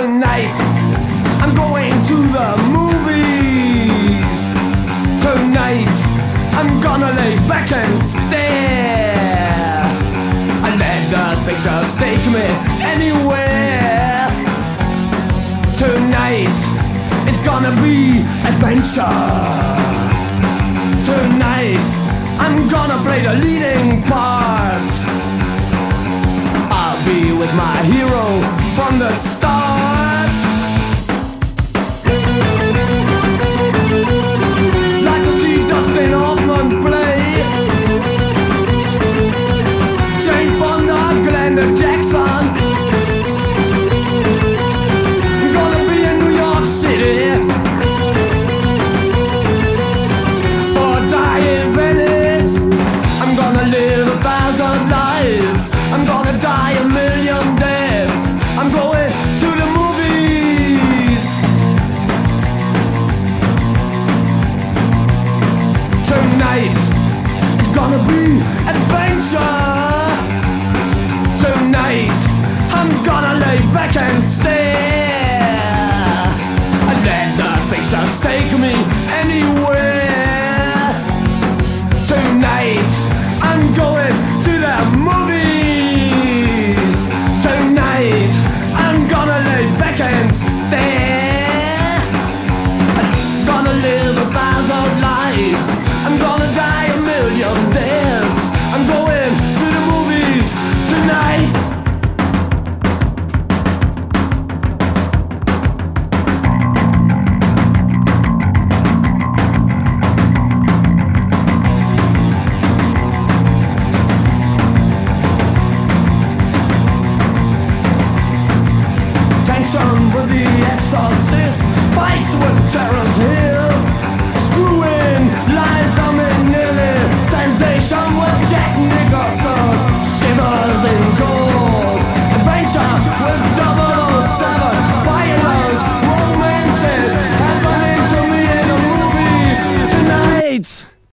Tonight, I'm going to the movies. Tonight, I'm gonna lay back and stare. And let the pictures take me anywhere. Tonight, it's gonna be adventure. Tonight, I'm gonna play the leading part. I'll be with my hero from the start. Gonna be adventure. Tonight, I'm gonna lay back and stare. And let the pictures take me anywhere. Tonight, I'm going to the movies. Tonight, I'm gonna lay back and stare. I'm gonna live a thousand lives. I'm gonna with the exorcist. Fights with Terence Hill